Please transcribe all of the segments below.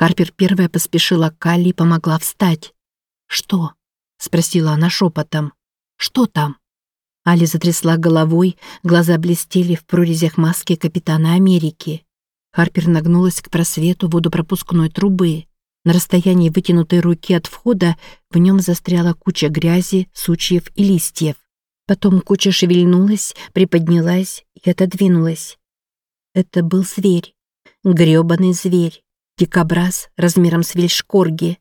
Харпер первая поспешила к Алле и помогла встать. «Что?» — спросила она шепотом. «Что там?» Али затрясла головой, глаза блестели в прорезях маски капитана Америки. Харпер нагнулась к просвету водопропускной трубы. На расстоянии вытянутой руки от входа в нем застряла куча грязи, сучьев и листьев. Потом куча шевельнулась, приподнялась и отодвинулась. Это был зверь. грёбаный зверь. Дикобраз размером с вельшкорги.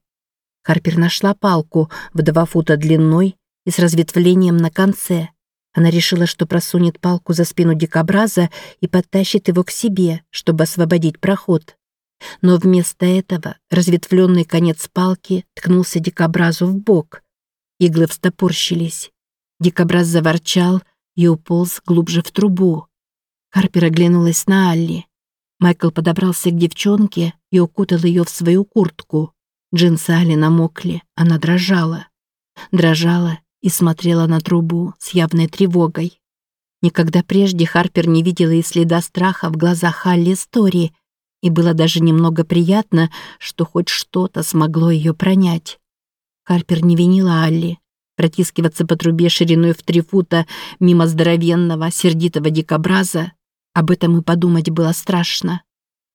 Харпер нашла палку в два фута длиной и с разветвлением на конце. Она решила, что просунет палку за спину дикобраза и подтащит его к себе, чтобы освободить проход. Но вместо этого разветвленный конец палки ткнулся дикобразу в бок. Иглы встопорщились. Дикобраз заворчал и уполз глубже в трубу. Харпер оглянулась на Алли. Майкл подобрался к девчонке и укутал ее в свою куртку. Джинсы Алли намокли, она дрожала. Дрожала и смотрела на трубу с явной тревогой. Никогда прежде Харпер не видела и следа страха в глазах Алли Стори, и было даже немного приятно, что хоть что-то смогло ее пронять. Харпер не винила Алли. Протискиваться по трубе шириной в три фута мимо здоровенного, сердитого дикобраза, об этом и подумать было страшно.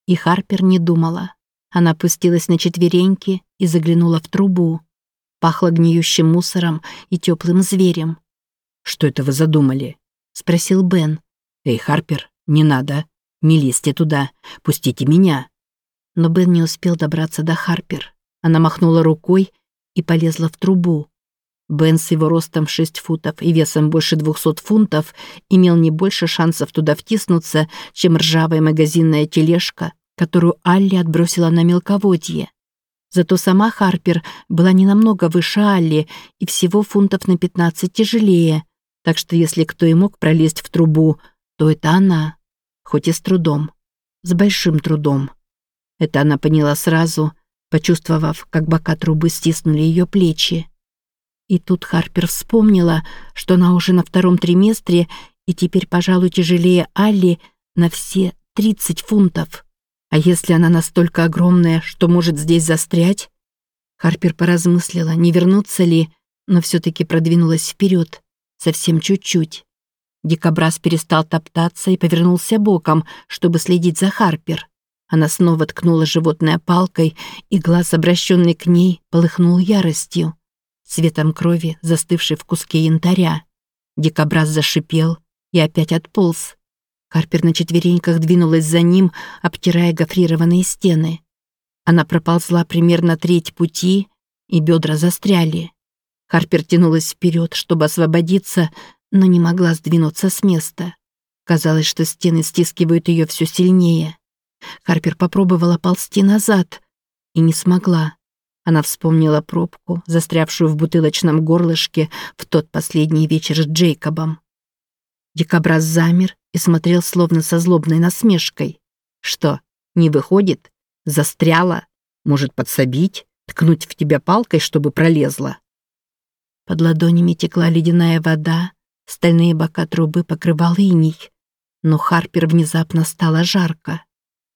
И Харпер не думала. Она опустилась на четвереньки и заглянула в трубу. Пахло гниющим мусором и теплым зверем. «Что это вы задумали?» — спросил Бен. «Эй, Харпер, не надо. Не лезьте туда. Пустите меня». Но Бен не успел добраться до Харпер. Она махнула рукой и полезла в трубу. Бен с его ростом в 6 футов и весом больше 200 фунтов имел не больше шансов туда втиснуться, чем ржавая магазинная тележка, которую Алли отбросила на мелководье. Зато сама Харпер была не намного выше Алли и всего фунтов на 15 тяжелее, так что если кто и мог пролезть в трубу, то это она, хоть и с трудом, с большим трудом. Это она поняла сразу, почувствовав, как бока трубы стиснули ее плечи. И тут Харпер вспомнила, что она уже на втором триместре и теперь, пожалуй, тяжелее Алли на все 30 фунтов. А если она настолько огромная, что может здесь застрять? Харпер поразмыслила, не вернуться ли, но все-таки продвинулась вперед, совсем чуть-чуть. Дикобраз перестал топтаться и повернулся боком, чтобы следить за Харпер. Она снова ткнула животное палкой, и глаз, обращенный к ней, полыхнул яростью, цветом крови, застывшей в куске янтаря. Дикобраз зашипел и опять отполз. Харпер на четвереньках двинулась за ним, обтирая гофрированные стены. Она проползла примерно треть пути, и бедра застряли. Харпер тянулась вперед, чтобы освободиться, но не могла сдвинуться с места. Казалось, что стены стискивают ее все сильнее. Харпер попробовала ползти назад и не смогла. Она вспомнила пробку, застрявшую в бутылочном горлышке в тот последний вечер с Джейкобом. Дикобраз замер и смотрел словно со злобной насмешкой. «Что, не выходит? Застряла? Может, подсобить? Ткнуть в тебя палкой, чтобы пролезла?» Под ладонями текла ледяная вода, стальные бока трубы покрывал иней. Но Харпер внезапно стало жарко.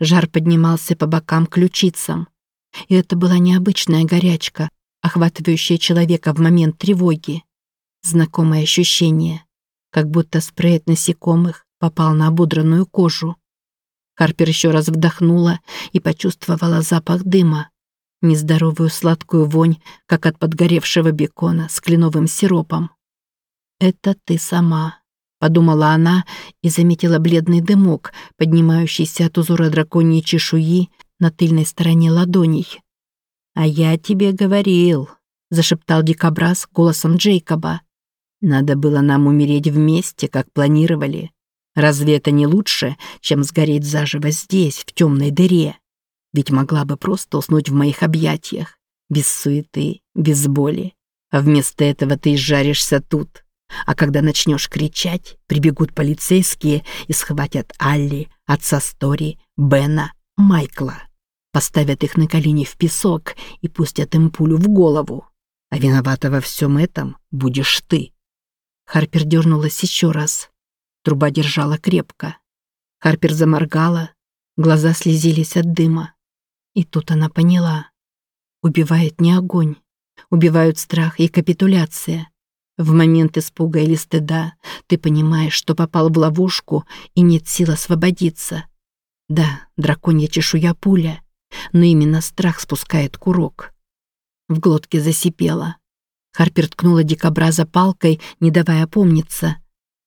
Жар поднимался по бокам ключицам. И это была необычная горячка, охватывающая человека в момент тревоги. Знакомое ощущение как будто спрей от насекомых попал на ободранную кожу. Харпер еще раз вдохнула и почувствовала запах дыма. Нездоровую сладкую вонь, как от подгоревшего бекона с кленовым сиропом. «Это ты сама», — подумала она и заметила бледный дымок, поднимающийся от узора драконьей чешуи на тыльной стороне ладоней. «А я тебе говорил», — зашептал дикобраз голосом Джейкоба. Надо было нам умереть вместе, как планировали. Разве это не лучше, чем сгореть заживо здесь, в темной дыре? Ведь могла бы просто уснуть в моих объятиях, без суеты, без боли. А вместо этого ты изжаришься тут. А когда начнешь кричать, прибегут полицейские и схватят Алли, отца Стори, Бена, Майкла. Поставят их на колени в песок и пустят им пулю в голову. А виновата во всем этом будешь ты. Харпер дернулась еще раз. Труба держала крепко. Харпер заморгала, глаза слезились от дыма. И тут она поняла. Убивает не огонь. Убивают страх и капитуляция. В момент испуга или стыда ты понимаешь, что попал в ловушку и нет сил освободиться. Да, драконья чешуя пуля, но именно страх спускает курок. В глотке засипело. Харпер ткнула дикобраза палкой, не давая опомниться.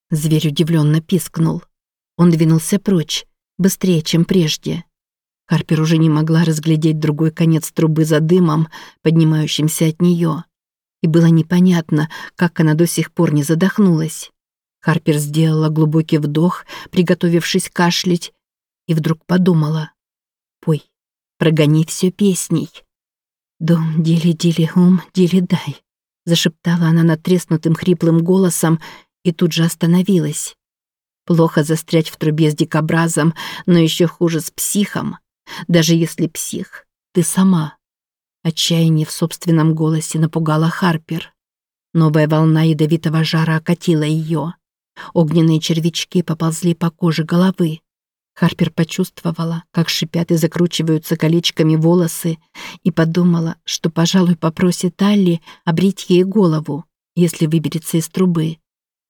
Зверь удивленно пискнул. Он двинулся прочь, быстрее, чем прежде. Харпер уже не могла разглядеть другой конец трубы за дымом, поднимающимся от нее. И было непонятно, как она до сих пор не задохнулась. Харпер сделала глубокий вдох, приготовившись кашлять, и вдруг подумала. «Пой, прогони все песней». «Дом, дили-дили, ум, дили-дай», зашептала она натреснутым хриплым голосом и тут же остановилась. Плохо застрять в трубе с дикобразом, но еще хуже с психом. Даже если псих, ты сама. Отчаяние в собственном голосе напугало Харпер. Новая волна ядовитого жара окатила ее. Огненные червячки поползли по коже головы. Харпер почувствовала, как шипят и закручиваются колечками волосы, и подумала, что, пожалуй, попросит Алли обрить ей голову, если выберется из трубы.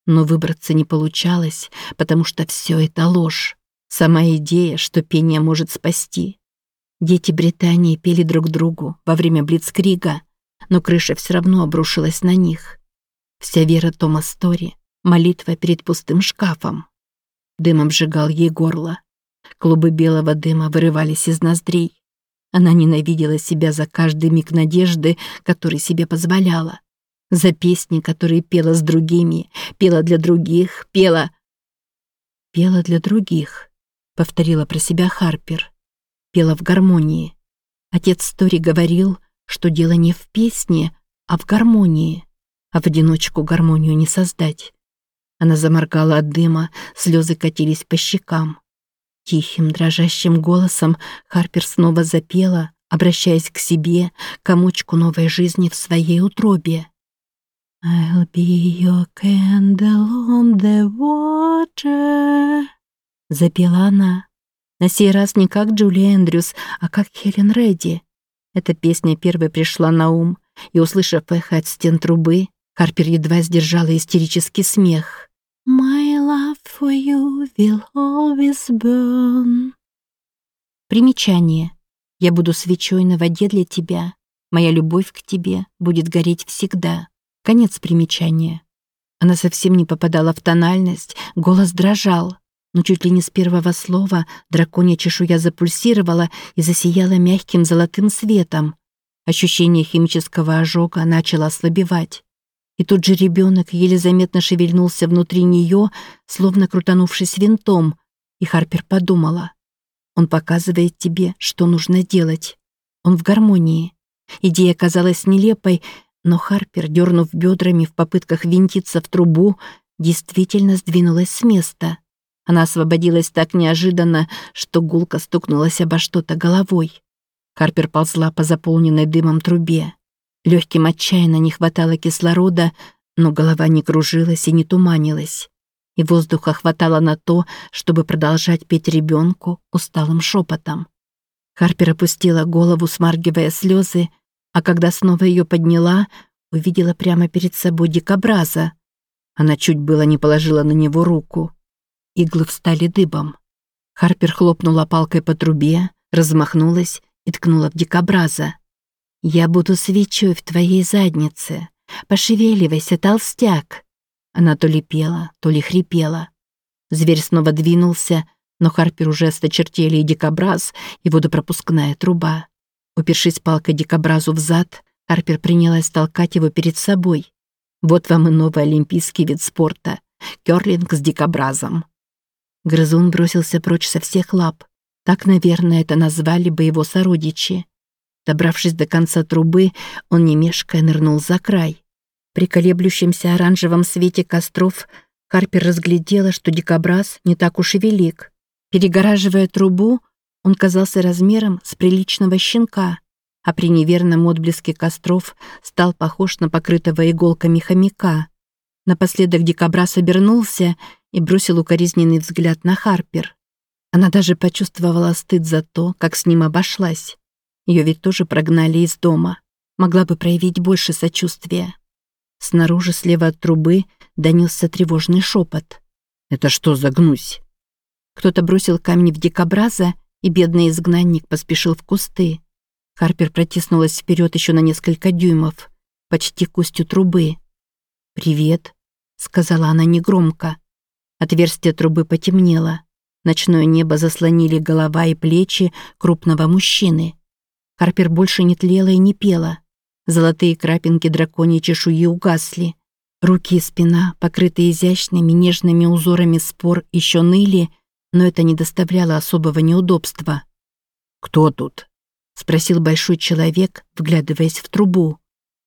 Но выбраться не получалось, потому что все это ложь. Сама идея, что пение может спасти. Дети Британии пели друг другу во время Блицкрига, но крыша все равно обрушилась на них. Вся вера Тома Стори — молитва перед пустым шкафом. Дым обжигал ей горло. Клубы белого дыма вырывались из ноздрей. Она ненавидела себя за каждый миг надежды, который себе позволяла. За песни, которые пела с другими, пела для других, пела... «Пела для других», — повторила про себя Харпер пела в гармонии. Отец Стори говорил, что дело не в песне, а в гармонии. А в одиночку гармонию не создать. Она заморгала от дыма, слезы катились по щекам. Тихим, дрожащим голосом Харпер снова запела, обращаясь к себе, комочку новой жизни в своей утробе. «I'll be your candle on the water», — запела она. На сей раз не как Джули Эндрюс, а как Хелен Редди. Эта песня первой пришла на ум, и, услышав эхо от стен трубы, Харпер едва сдержала истерический смех. «My for you will always burn». Примечание. «Я буду свечой на воде для тебя. Моя любовь к тебе будет гореть всегда». Конец примечания. Она совсем не попадала в тональность, голос дрожал но чуть ли не с первого слова драконья чешуя запульсировала и засияла мягким золотым светом. Ощущение химического ожога начало ослабевать. И тут же ребенок еле заметно шевельнулся внутри нее, словно крутанувшись винтом, и Харпер подумала. Он показывает тебе, что нужно делать. Он в гармонии. Идея казалась нелепой, но Харпер, дернув бедрами в попытках винтиться в трубу, действительно сдвинулась с места. Она освободилась так неожиданно, что гулко стукнулась обо что-то головой. Карпер ползла по заполненной дымом трубе. Легким отчаянно не хватало кислорода, но голова не кружилась и не туманилась. И воздуха хватало на то, чтобы продолжать петь ребенку усталым шепотом. Харпер опустила голову, смаргивая слезы, а когда снова ее подняла, увидела прямо перед собой дикобраза. Она чуть было не положила на него руку. Иглы встали дыбом. Харпер хлопнула палкой по трубе, размахнулась и ткнула в дикобраза. «Я буду свечой в твоей заднице. Пошевеливайся, толстяк!» Она то ли пела, то ли хрипела. Зверь снова двинулся, но Харпер уже осточертели и дикобраз, и водопропускная труба. Упершись палкой дикобразу в зад, Харпер принялась толкать его перед собой. Вот вам и новый олимпийский вид спорта — кёрлинг с дикобразом. Грызун бросился прочь со всех лап. Так, наверное, это назвали бы его сородичи. Добравшись до конца трубы, он не нырнул за край. При колеблющемся оранжевом свете костров Харпер разглядела, что дикобраз не так уж и велик. Перегораживая трубу, он казался размером с приличного щенка, а при неверном отблеске костров стал похож на покрытого иголками хомяка. Напоследок дикобраз обернулся и бросил укоризненный взгляд на Харпер. Она даже почувствовала стыд за то, как с ним обошлась. Ее ведь тоже прогнали из дома. Могла бы проявить больше сочувствия. Снаружи, слева от трубы, донесся тревожный шепот. «Это что за гнусь?» Кто-то бросил камень в дикобраза, и бедный изгнанник поспешил в кусты. Харпер протиснулась вперед еще на несколько дюймов, почти к устью трубы. «Привет», — сказала она негромко. Отверстие трубы потемнело. Ночное небо заслонили голова и плечи крупного мужчины. Харпер больше не тлела и не пела. Золотые крапинки драконьей чешуи угасли. Руки и спина, покрытые изящными нежными узорами спор, еще ныли, но это не доставляло особого неудобства. «Кто тут?» — спросил большой человек, вглядываясь в трубу.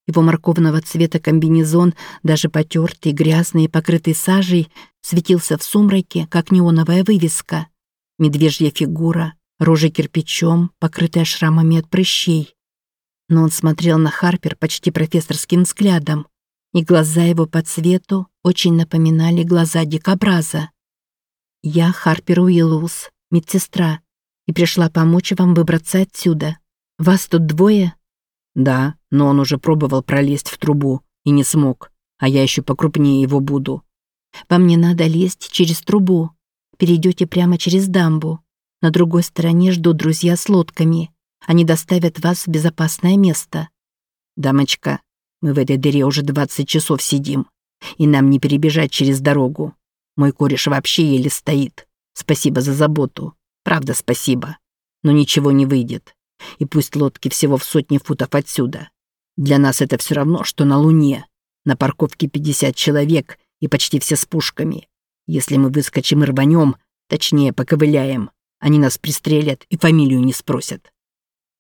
Его морковного цвета комбинезон, даже потертый, грязный и покрытый сажей, светился в сумраке, как неоновая вывеска. Медвежья фигура, рожа кирпичом, покрытая шрамами от прыщей. Но он смотрел на Харпер почти профессорским взглядом, и глаза его по цвету очень напоминали глаза дикобраза. «Я Харпер Уиллус, медсестра, и пришла помочь вам выбраться отсюда. Вас тут двое?» «Да, но он уже пробовал пролезть в трубу и не смог, а я еще покрупнее его буду». «Вам не надо лезть через трубу. Перейдете прямо через дамбу. На другой стороне ждут друзья с лодками. Они доставят вас в безопасное место». «Дамочка, мы в этой дыре уже 20 часов сидим, и нам не перебежать через дорогу. Мой кореш вообще еле стоит. Спасибо за заботу. Правда, спасибо. Но ничего не выйдет. И пусть лодки всего в сотни футов отсюда. Для нас это все равно, что на Луне. На парковке 50 человек и почти все с пушками. Если мы выскочим и рванем, точнее, поковыляем, они нас пристрелят и фамилию не спросят.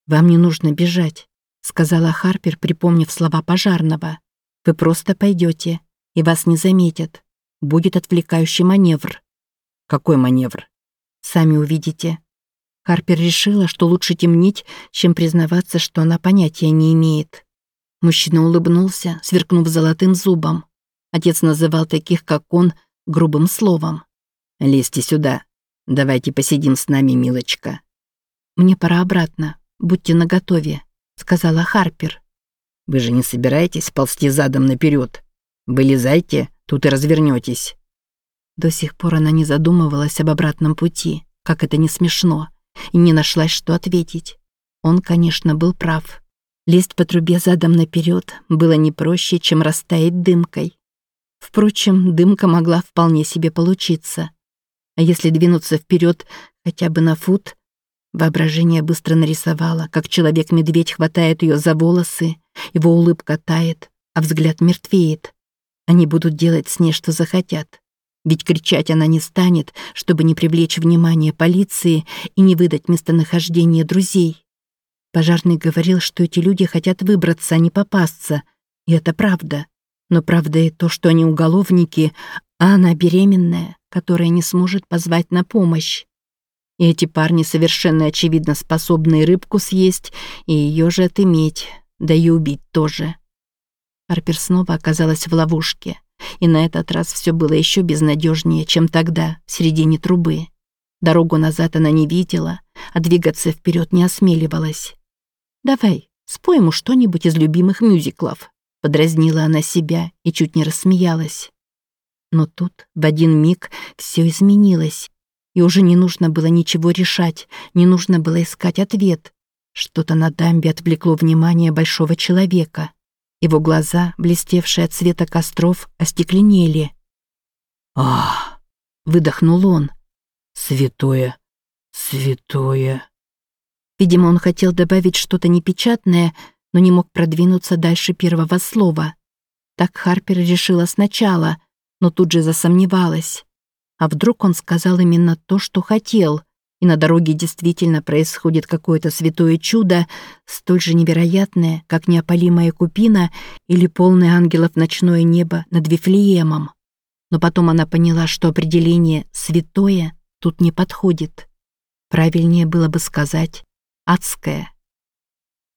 «Вам не нужно бежать», — сказала Харпер, припомнив слова пожарного. «Вы просто пойдете, и вас не заметят. Будет отвлекающий маневр». «Какой маневр?» «Сами увидите». Харпер решила, что лучше темнить, чем признаваться, что она понятия не имеет. Мужчина улыбнулся, сверкнув золотым зубом. Отец называл таких, как он, грубым словом. «Лезьте сюда. Давайте посидим с нами, милочка». «Мне пора обратно. Будьте наготове», — сказала Харпер. «Вы же не собираетесь ползти задом наперед? Вылезайте, тут и развернетесь. До сих пор она не задумывалась об обратном пути, как это не смешно и не нашлась, что ответить. Он, конечно, был прав. Лезть по трубе задом наперед было не проще, чем растаять дымкой. Впрочем, дымка могла вполне себе получиться. А если двинуться вперед хотя бы на фут, воображение быстро нарисовало, как человек-медведь хватает ее за волосы, его улыбка тает, а взгляд мертвеет. Они будут делать с ней, что захотят. Ведь кричать она не станет, чтобы не привлечь внимание полиции и не выдать местонахождение друзей. Пожарный говорил, что эти люди хотят выбраться, а не попасться. И это правда. Но правда и то, что они уголовники, а она беременная, которая не сможет позвать на помощь. И эти парни совершенно очевидно способны рыбку съесть, и ее же отыметь, да и убить тоже. Арпер снова оказалась в ловушке. И на этот раз все было еще безнадежнее, чем тогда, в середине трубы. Дорогу назад она не видела, а двигаться вперед не осмеливалась. «Давай, спой ему что-нибудь из любимых мюзиклов», подразнила она себя и чуть не рассмеялась. Но тут, в один миг, все изменилось. И уже не нужно было ничего решать, не нужно было искать ответ. Что-то на дамбе отвлекло внимание большого человека. Его глаза, блестевшие от цвета костров, остекленели. «Ах!» — выдохнул он. «Святое! Святое!» Видимо, он хотел добавить что-то непечатное, но не мог продвинуться дальше первого слова. Так Харпер решила сначала, но тут же засомневалась. А вдруг он сказал именно то, что хотел — и на дороге действительно происходит какое-то святое чудо, столь же невероятное, как неопалимая купина или полное ангелов ночное небо над Вифлеемом. Но потом она поняла, что определение «святое» тут не подходит. Правильнее было бы сказать «адское».